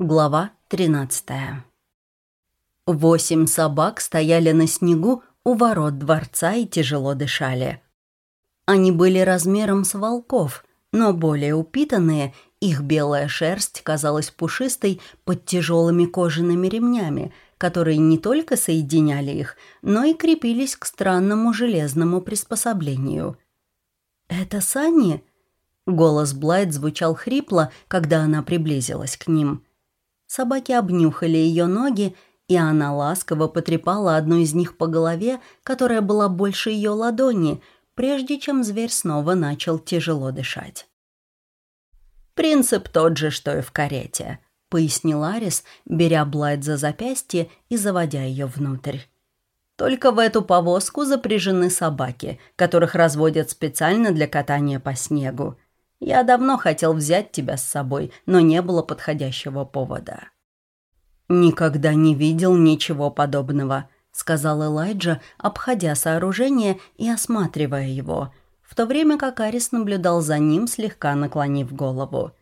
Глава 13 Восемь собак стояли на снегу у ворот дворца и тяжело дышали. Они были размером с волков, но более упитанные, их белая шерсть казалась пушистой под тяжелыми кожаными ремнями, которые не только соединяли их, но и крепились к странному железному приспособлению. «Это сани?» Голос Блайт звучал хрипло, когда она приблизилась к ним – Собаки обнюхали ее ноги, и она ласково потрепала одну из них по голове, которая была больше ее ладони, прежде чем зверь снова начал тяжело дышать. «Принцип тот же, что и в карете», — пояснил Арис, беря Блайт за запястье и заводя ее внутрь. «Только в эту повозку запряжены собаки, которых разводят специально для катания по снегу. Я давно хотел взять тебя с собой, но не было подходящего повода». «Никогда не видел ничего подобного», — сказал Элайджа, обходя сооружение и осматривая его, в то время как Арис наблюдал за ним, слегка наклонив голову.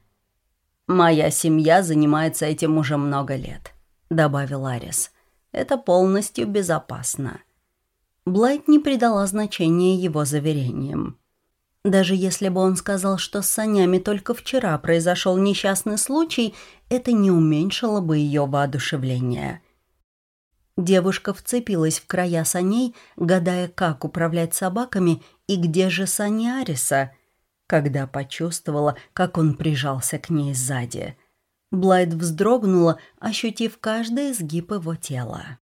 «Моя семья занимается этим уже много лет», — добавил Арис. «Это полностью безопасно». Блайт не придала значения его заверениям. Даже если бы он сказал, что с санями только вчера произошел несчастный случай, это не уменьшило бы ее воодушевление. Девушка вцепилась в края саней, гадая, как управлять собаками и где же сани Ариса, когда почувствовала, как он прижался к ней сзади. Блайд вздрогнула, ощутив каждый изгиб его тела.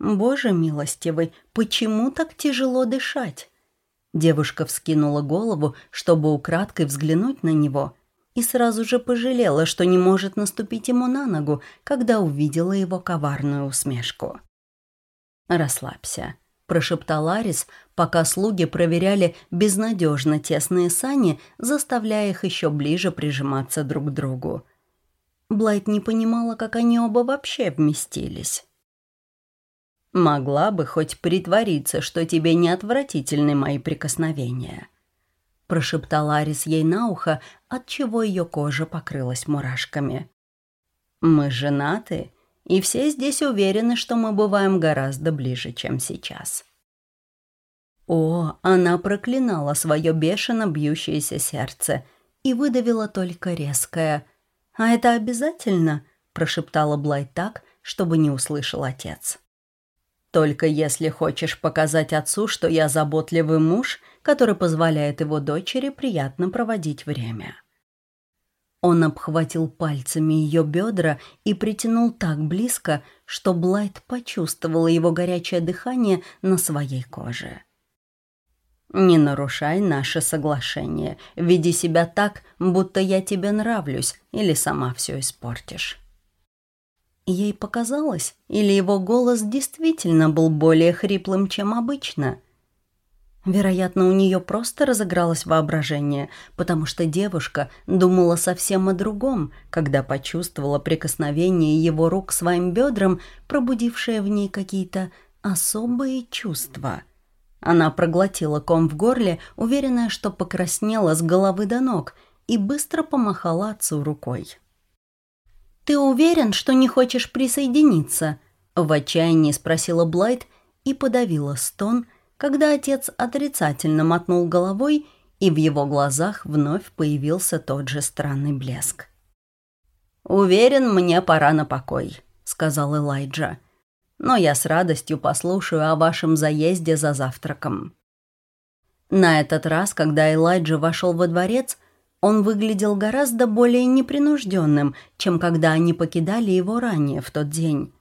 «Боже милостивый, почему так тяжело дышать?» Девушка вскинула голову, чтобы украдкой взглянуть на него, и сразу же пожалела, что не может наступить ему на ногу, когда увидела его коварную усмешку. «Расслабься», — прошептал Арис, пока слуги проверяли безнадежно тесные сани, заставляя их еще ближе прижиматься друг к другу. Блайт не понимала, как они оба вообще вместились. Могла бы хоть притвориться, что тебе не отвратительны мои прикосновения. Прошептал Арис ей на ухо, отчего ее кожа покрылась мурашками. Мы женаты, и все здесь уверены, что мы бываем гораздо ближе, чем сейчас. О, она проклинала свое бешено бьющееся сердце и выдавила только резкое «А это обязательно?» – прошептала Блай так, чтобы не услышал отец. Только если хочешь показать отцу, что я заботливый муж, который позволяет его дочери приятно проводить время». Он обхватил пальцами ее бедра и притянул так близко, что Блайт почувствовала его горячее дыхание на своей коже. «Не нарушай наше соглашение. Веди себя так, будто я тебе нравлюсь, или сама все испортишь». Ей показалось, или его голос действительно был более хриплым, чем обычно. Вероятно, у нее просто разыгралось воображение, потому что девушка думала совсем о другом, когда почувствовала прикосновение его рук своим бедрам, пробудившее в ней какие-то особые чувства. Она проглотила ком в горле, уверенная, что покраснела с головы до ног, и быстро помахала отцу рукой. «Ты уверен, что не хочешь присоединиться?» В отчаянии спросила Блайт и подавила стон, когда отец отрицательно мотнул головой, и в его глазах вновь появился тот же странный блеск. «Уверен, мне пора на покой», — сказал Элайджа. «Но я с радостью послушаю о вашем заезде за завтраком». На этот раз, когда Элайджа вошел во дворец, он выглядел гораздо более непринужденным, чем когда они покидали его ранее в тот день.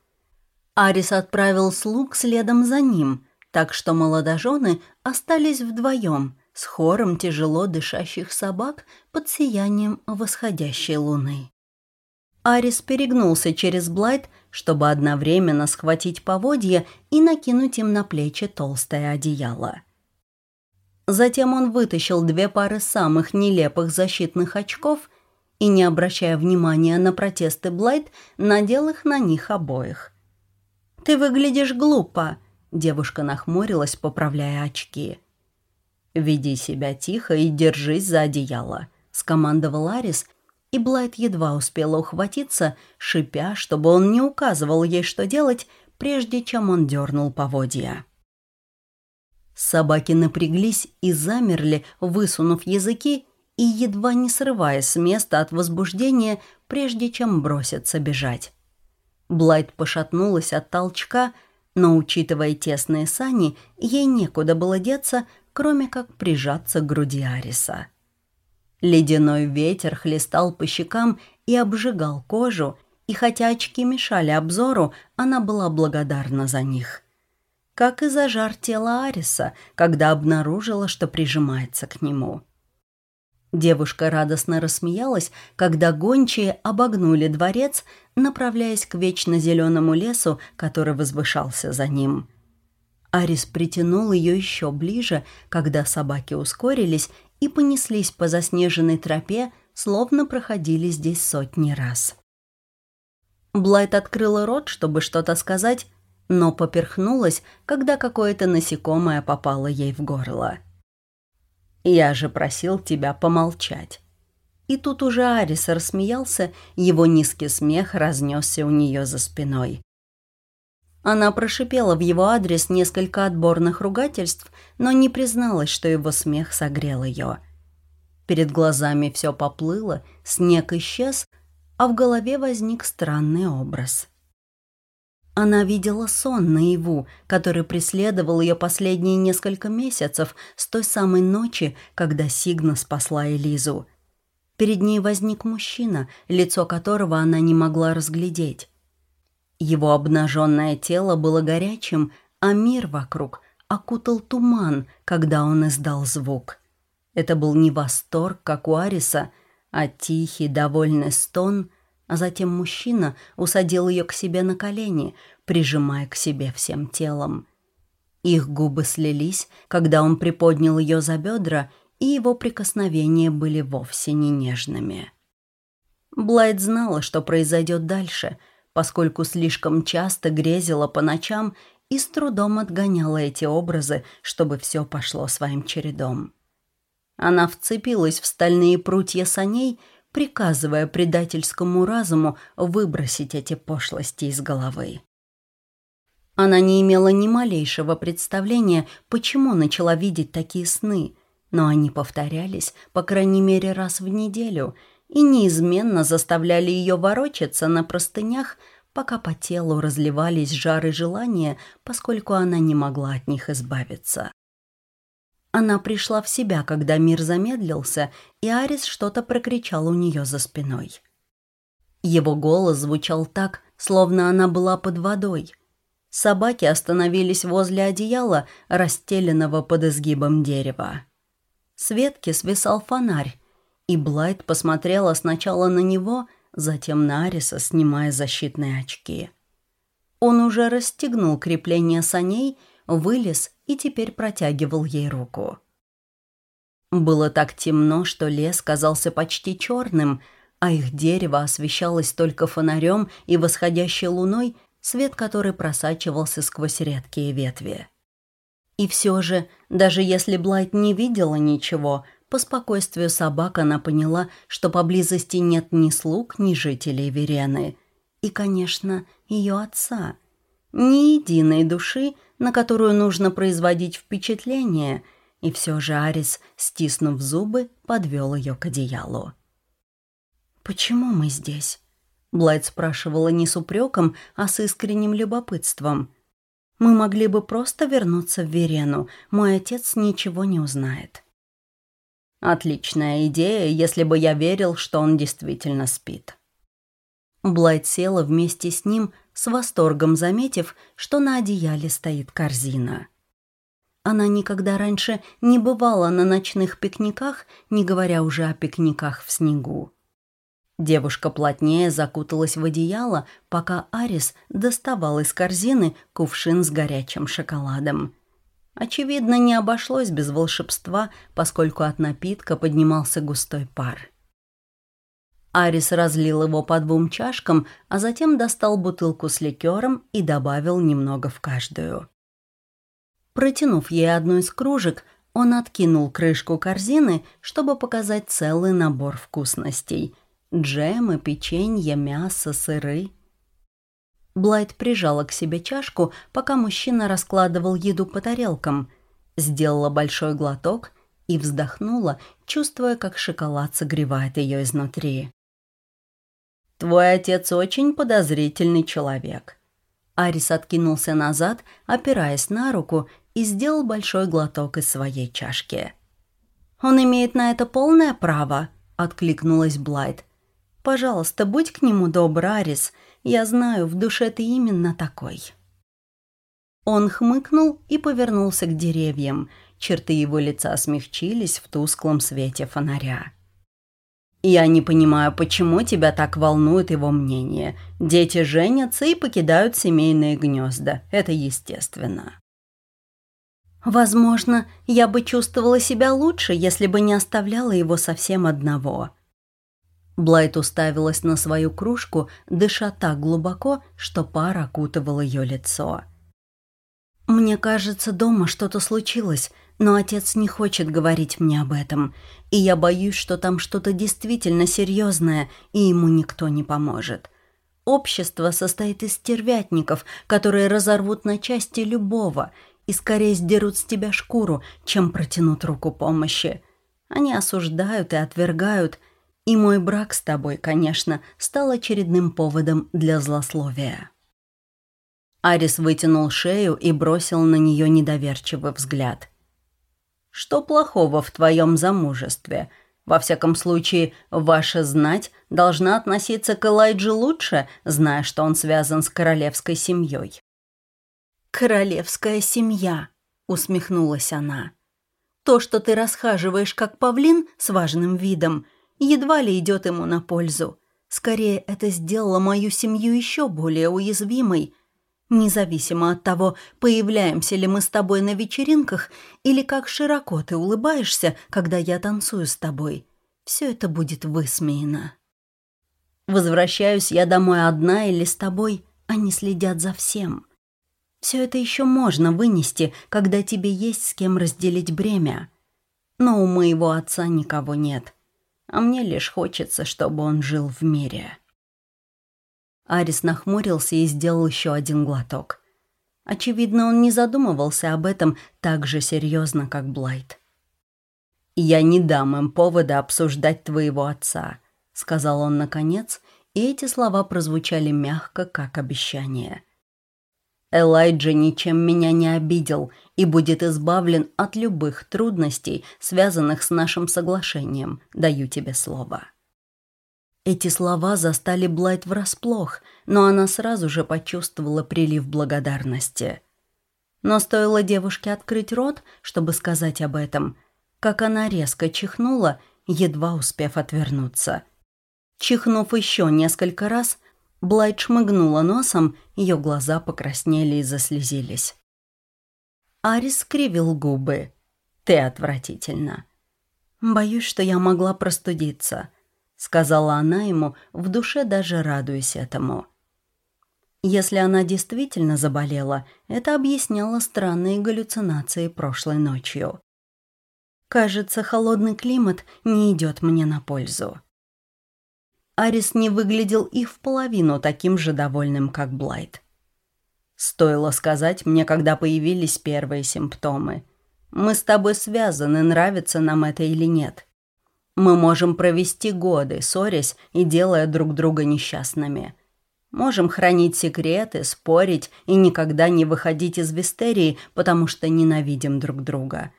Арис отправил слуг следом за ним, так что молодожены остались вдвоем с хором тяжело дышащих собак под сиянием восходящей луны. Арис перегнулся через Блайт, чтобы одновременно схватить поводья и накинуть им на плечи толстое одеяло. Затем он вытащил две пары самых нелепых защитных очков и, не обращая внимания на протесты Блайт, надел их на них обоих. «Ты выглядишь глупо», — девушка нахмурилась, поправляя очки. «Веди себя тихо и держись за одеяло», — скомандовал Арис, и Блайт едва успела ухватиться, шипя, чтобы он не указывал ей, что делать, прежде чем он дернул поводья. Собаки напряглись и замерли, высунув языки и едва не срываясь с места от возбуждения, прежде чем броситься бежать. Блайт пошатнулась от толчка, но, учитывая тесные сани, ей некуда было деться, кроме как прижаться к груди Ариса. Ледяной ветер хлестал по щекам и обжигал кожу, и хотя очки мешали обзору, она была благодарна за них. Как и за жар тела Ариса, когда обнаружила, что прижимается к нему. Девушка радостно рассмеялась, когда гончие обогнули дворец, направляясь к вечно зеленому лесу, который возвышался за ним. Арис притянул ее еще ближе, когда собаки ускорились и понеслись по заснеженной тропе, словно проходили здесь сотни раз. Блайт открыла рот, чтобы что-то сказать, но поперхнулась, когда какое-то насекомое попало ей в горло. Я же просил тебя помолчать». И тут уже Арис рассмеялся, его низкий смех разнесся у нее за спиной. Она прошипела в его адрес несколько отборных ругательств, но не призналась, что его смех согрел ее. Перед глазами все поплыло, снег исчез, а в голове возник странный образ – она видела сон наяву, который преследовал ее последние несколько месяцев с той самой ночи, когда Сигна спасла Элизу. Перед ней возник мужчина, лицо которого она не могла разглядеть. Его обнаженное тело было горячим, а мир вокруг окутал туман, когда он издал звук. Это был не восторг, как у Ариса, а тихий, довольный стон — а затем мужчина усадил ее к себе на колени, прижимая к себе всем телом. Их губы слились, когда он приподнял ее за бедра, и его прикосновения были вовсе не нежными. Блайт знала, что произойдет дальше, поскольку слишком часто грезила по ночам и с трудом отгоняла эти образы, чтобы все пошло своим чередом. Она вцепилась в стальные прутья саней приказывая предательскому разуму выбросить эти пошлости из головы. Она не имела ни малейшего представления, почему начала видеть такие сны, но они повторялись, по крайней мере, раз в неделю, и неизменно заставляли ее ворочаться на простынях, пока по телу разливались жары желания, поскольку она не могла от них избавиться. Она пришла в себя, когда мир замедлился, и Арис что-то прокричал у нее за спиной. Его голос звучал так, словно она была под водой. Собаки остановились возле одеяла, расстеленного под изгибом дерева. С ветки свисал фонарь, и Блайт посмотрела сначала на него, затем на Ариса, снимая защитные очки. Он уже расстегнул крепление саней, вылез и теперь протягивал ей руку. Было так темно, что лес казался почти черным, а их дерево освещалось только фонарем и восходящей луной, свет которой просачивался сквозь редкие ветви. И все же, даже если Блайт не видела ничего, по спокойствию собак она поняла, что поблизости нет ни слуг, ни жителей Верены. И, конечно, ее отца. Ни единой души, на которую нужно производить впечатление, и все же Арис, стиснув зубы, подвел ее к одеялу. «Почему мы здесь?» Блайт спрашивала не с упреком, а с искренним любопытством. «Мы могли бы просто вернуться в Верену, мой отец ничего не узнает». «Отличная идея, если бы я верил, что он действительно спит». Блайт села вместе с ним, с восторгом заметив, что на одеяле стоит корзина. Она никогда раньше не бывала на ночных пикниках, не говоря уже о пикниках в снегу. Девушка плотнее закуталась в одеяло, пока Арис доставал из корзины кувшин с горячим шоколадом. Очевидно, не обошлось без волшебства, поскольку от напитка поднимался густой пар. Арис разлил его по двум чашкам, а затем достал бутылку с ликером и добавил немного в каждую. Протянув ей одну из кружек, он откинул крышку корзины, чтобы показать целый набор вкусностей. Джемы, печенье, мясо, сыры. Блайт прижала к себе чашку, пока мужчина раскладывал еду по тарелкам, сделала большой глоток и вздохнула, чувствуя, как шоколад согревает ее изнутри. «Твой отец очень подозрительный человек». Арис откинулся назад, опираясь на руку, и сделал большой глоток из своей чашки. «Он имеет на это полное право», — откликнулась Блайт. «Пожалуйста, будь к нему добр, Арис. Я знаю, в душе ты именно такой». Он хмыкнул и повернулся к деревьям. Черты его лица смягчились в тусклом свете фонаря. «Я не понимаю, почему тебя так волнует его мнение. Дети женятся и покидают семейные гнезда. Это естественно». «Возможно, я бы чувствовала себя лучше, если бы не оставляла его совсем одного», Блайт уставилась на свою кружку, дыша так глубоко, что пар окутывал ее лицо. «Мне кажется, дома что-то случилось, но отец не хочет говорить мне об этом, и я боюсь, что там что-то действительно серьезное, и ему никто не поможет. Общество состоит из стервятников, которые разорвут на части любого и скорее сдерут с тебя шкуру, чем протянут руку помощи. Они осуждают и отвергают – и мой брак с тобой, конечно, стал очередным поводом для злословия. Арис вытянул шею и бросил на нее недоверчивый взгляд. «Что плохого в твоем замужестве? Во всяком случае, ваша знать должна относиться к Элайджи лучше, зная, что он связан с королевской семьей». «Королевская семья», — усмехнулась она. «То, что ты расхаживаешь как павлин с важным видом, едва ли идет ему на пользу. Скорее, это сделало мою семью еще более уязвимой. Независимо от того, появляемся ли мы с тобой на вечеринках или как широко ты улыбаешься, когда я танцую с тобой, все это будет высмеяно. Возвращаюсь я домой одна или с тобой, они следят за всем. Все это еще можно вынести, когда тебе есть с кем разделить бремя. Но у моего отца никого нет а мне лишь хочется, чтобы он жил в мире». Арис нахмурился и сделал еще один глоток. Очевидно, он не задумывался об этом так же серьезно, как Блайт. «Я не дам им повода обсуждать твоего отца», — сказал он наконец, и эти слова прозвучали мягко, как обещание. Элайджа ничем меня не обидел и будет избавлен от любых трудностей, связанных с нашим соглашением, даю тебе слово». Эти слова застали Блайт врасплох, но она сразу же почувствовала прилив благодарности. Но стоило девушке открыть рот, чтобы сказать об этом, как она резко чихнула, едва успев отвернуться. Чихнув еще несколько раз, Блайт шмыгнула носом, ее глаза покраснели и заслезились. Арис скривил губы. «Ты отвратительно». «Боюсь, что я могла простудиться», — сказала она ему, в душе даже радуясь этому. Если она действительно заболела, это объясняло странные галлюцинации прошлой ночью. «Кажется, холодный климат не идет мне на пользу». Арис не выглядел и в половину таким же довольным, как Блайт. Стоило сказать мне, когда появились первые симптомы. Мы с тобой связаны, нравится нам это или нет. Мы можем провести годы, ссорясь и делая друг друга несчастными. Можем хранить секреты, спорить и никогда не выходить из вистерии, потому что ненавидим друг друга.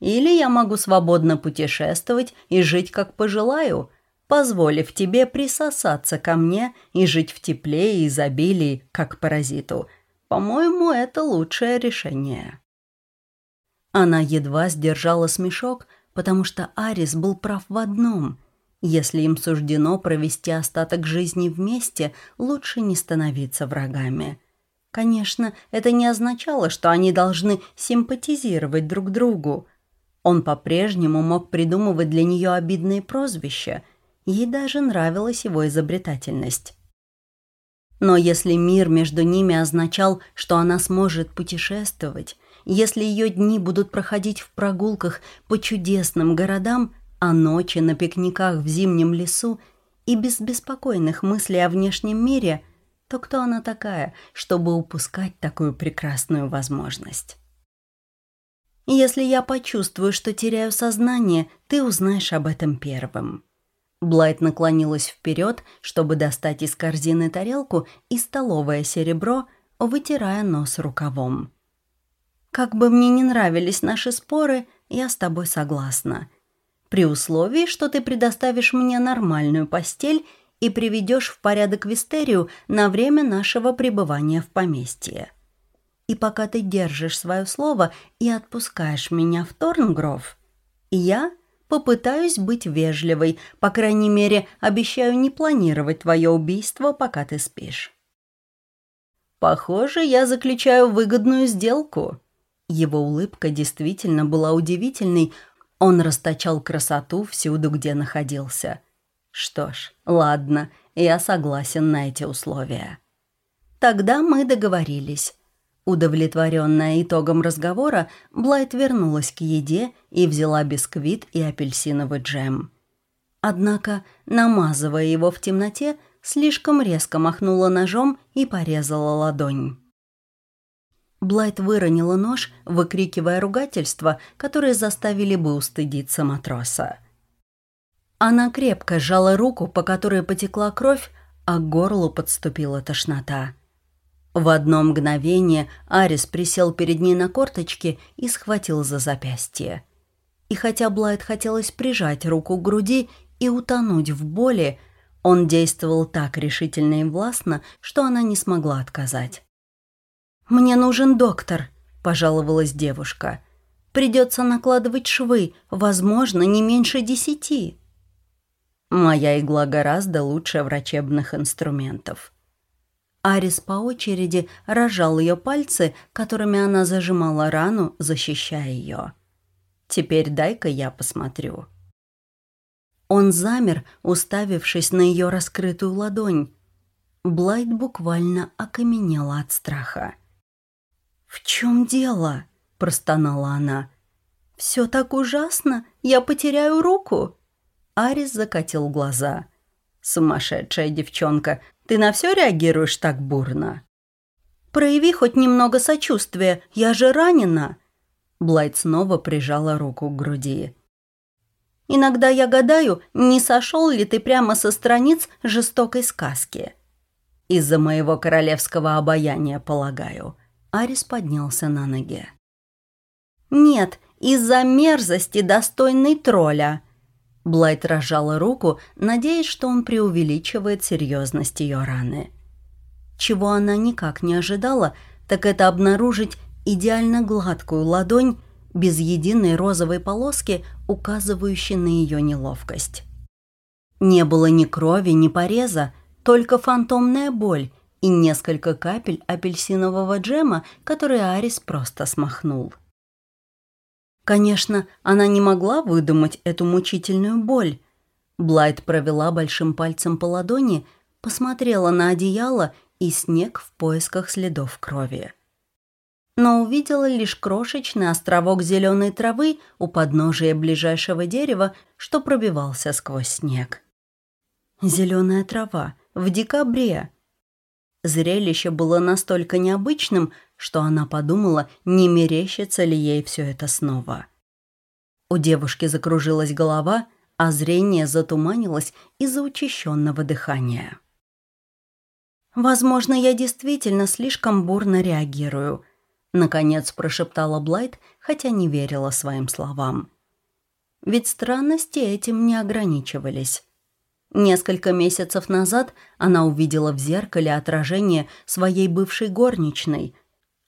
Или я могу свободно путешествовать и жить, как пожелаю – позволив тебе присосаться ко мне и жить в тепле и изобилии, как паразиту. По-моему, это лучшее решение». Она едва сдержала смешок, потому что Арис был прав в одном. Если им суждено провести остаток жизни вместе, лучше не становиться врагами. Конечно, это не означало, что они должны симпатизировать друг другу. Он по-прежнему мог придумывать для нее обидные прозвища – Ей даже нравилась его изобретательность. Но если мир между ними означал, что она сможет путешествовать, если ее дни будут проходить в прогулках по чудесным городам, а ночи на пикниках в зимнем лесу, и без беспокойных мыслей о внешнем мире, то кто она такая, чтобы упускать такую прекрасную возможность? Если я почувствую, что теряю сознание, ты узнаешь об этом первым. Блайт наклонилась вперед, чтобы достать из корзины тарелку и столовое серебро, вытирая нос рукавом. «Как бы мне не нравились наши споры, я с тобой согласна. При условии, что ты предоставишь мне нормальную постель и приведешь в порядок Вистерию на время нашего пребывания в поместье. И пока ты держишь свое слово и отпускаешь меня в Торнгров, я Попытаюсь быть вежливой, по крайней мере, обещаю не планировать твое убийство, пока ты спишь. Похоже, я заключаю выгодную сделку. Его улыбка действительно была удивительной. Он расточал красоту всюду, где находился. Что ж, ладно, я согласен на эти условия. Тогда мы договорились. Удовлетворенная итогом разговора, Блайт вернулась к еде и взяла бисквит и апельсиновый джем. Однако, намазывая его в темноте, слишком резко махнула ножом и порезала ладонь. Блайт выронила нож, выкрикивая ругательства, которые заставили бы устыдиться матроса. Она крепко сжала руку, по которой потекла кровь, а к горлу подступила тошнота. В одно мгновение Арис присел перед ней на корточки и схватил за запястье. И хотя Блайт хотелось прижать руку к груди и утонуть в боли, он действовал так решительно и властно, что она не смогла отказать. «Мне нужен доктор», – пожаловалась девушка. «Придется накладывать швы, возможно, не меньше десяти». «Моя игла гораздо лучше врачебных инструментов», Арис по очереди рожал ее пальцы, которыми она зажимала рану, защищая ее. «Теперь дай-ка я посмотрю». Он замер, уставившись на ее раскрытую ладонь. Блайт буквально окаменела от страха. «В чем дело?» – простонала она. «Все так ужасно, я потеряю руку!» Арис закатил глаза. «Сумасшедшая девчонка, ты на все реагируешь так бурно?» «Прояви хоть немного сочувствия, я же ранена!» Блайт снова прижала руку к груди. «Иногда я гадаю, не сошел ли ты прямо со страниц жестокой сказки?» «Из-за моего королевского обаяния, полагаю». Арис поднялся на ноги. «Нет, из-за мерзости, достойной тролля», Блайт разжала руку, надеясь, что он преувеличивает серьезность ее раны. Чего она никак не ожидала, так это обнаружить идеально гладкую ладонь без единой розовой полоски, указывающей на ее неловкость. Не было ни крови, ни пореза, только фантомная боль и несколько капель апельсинового джема, который Арис просто смахнул. Конечно, она не могла выдумать эту мучительную боль. Блайт провела большим пальцем по ладони, посмотрела на одеяло и снег в поисках следов крови. Но увидела лишь крошечный островок зеленой травы у подножия ближайшего дерева, что пробивался сквозь снег. Зеленая трава в декабре. Зрелище было настолько необычным, что она подумала, не мерещится ли ей все это снова. У девушки закружилась голова, а зрение затуманилось из-за учащенного дыхания. «Возможно, я действительно слишком бурно реагирую», — наконец прошептала Блайт, хотя не верила своим словам. Ведь странности этим не ограничивались. Несколько месяцев назад она увидела в зеркале отражение своей бывшей горничной,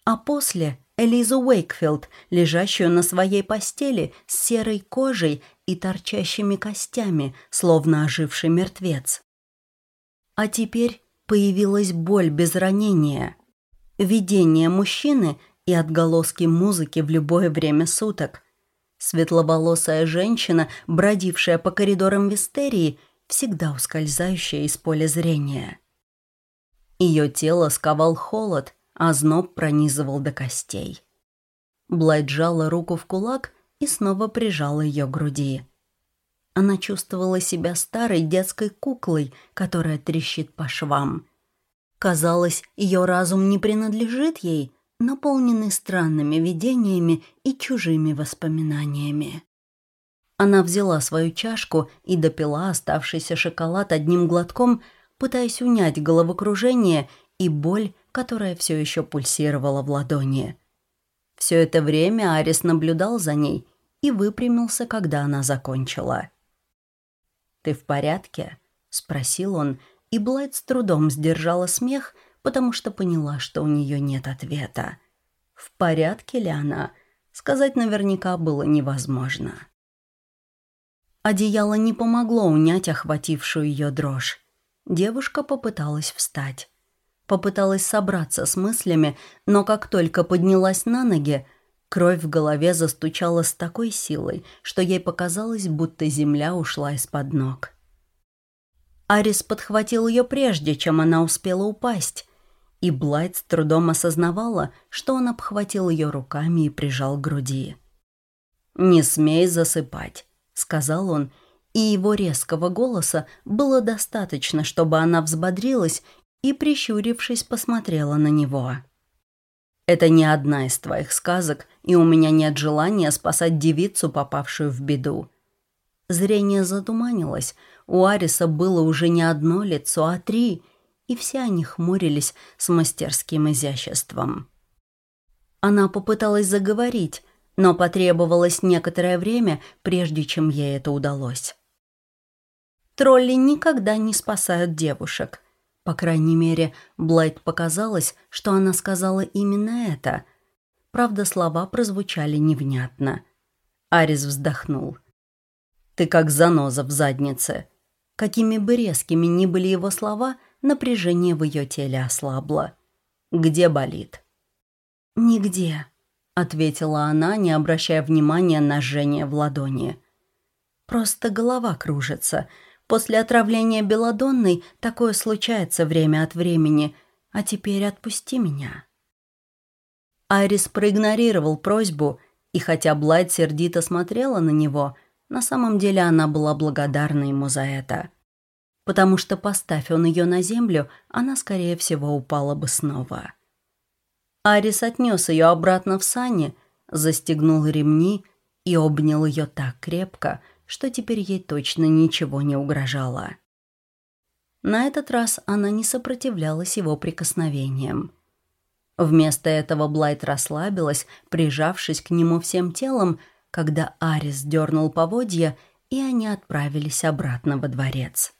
а после Элизу Уэйкфилд, лежащую на своей постели с серой кожей и торчащими костями, словно оживший мертвец. А теперь появилась боль без ранения, видение мужчины и отголоски музыки в любое время суток. Светловолосая женщина, бродившая по коридорам Вистерии, всегда ускользающая из поля зрения. Ее тело сковал холод – а зноб пронизывал до костей. Блайт сжала руку в кулак и снова прижала ее к груди. Она чувствовала себя старой детской куклой, которая трещит по швам. Казалось, ее разум не принадлежит ей, наполненный странными видениями и чужими воспоминаниями. Она взяла свою чашку и допила оставшийся шоколад одним глотком, пытаясь унять головокружение и боль, которая все еще пульсировала в ладони. Все это время Арис наблюдал за ней и выпрямился, когда она закончила. «Ты в порядке?» — спросил он, и Блайт с трудом сдержала смех, потому что поняла, что у нее нет ответа. В порядке ли она? Сказать наверняка было невозможно. Одеяло не помогло унять охватившую ее дрожь. Девушка попыталась встать. Попыталась собраться с мыслями, но как только поднялась на ноги, кровь в голове застучала с такой силой, что ей показалось, будто земля ушла из-под ног. Арис подхватил ее прежде, чем она успела упасть, и Блайт с трудом осознавала, что он обхватил ее руками и прижал к груди. «Не смей засыпать», — сказал он, и его резкого голоса было достаточно, чтобы она взбодрилась и, прищурившись, посмотрела на него. «Это не одна из твоих сказок, и у меня нет желания спасать девицу, попавшую в беду». Зрение затуманилось, у Ариса было уже не одно лицо, а три, и все они хмурились с мастерским изяществом. Она попыталась заговорить, но потребовалось некоторое время, прежде чем ей это удалось. Тролли никогда не спасают девушек. По крайней мере, Блайт показалось, что она сказала именно это. Правда, слова прозвучали невнятно. Арис вздохнул. «Ты как заноза в заднице. Какими бы резкими ни были его слова, напряжение в ее теле ослабло. «Где болит?» «Нигде», — ответила она, не обращая внимания на жжение в ладони. «Просто голова кружится. После отравления белодонной такое случается время от времени. А теперь отпусти меня». Айрис проигнорировал просьбу, и хотя Блайт сердито смотрела на него, на самом деле она была благодарна ему за это. Потому что, поставь он ее на землю, она, скорее всего, упала бы снова. Арис отнес ее обратно в сани, застегнул ремни и обнял ее так крепко, что теперь ей точно ничего не угрожало. На этот раз она не сопротивлялась его прикосновениям. Вместо этого Блайт расслабилась, прижавшись к нему всем телом, когда Арис дернул поводья, и они отправились обратно во дворец.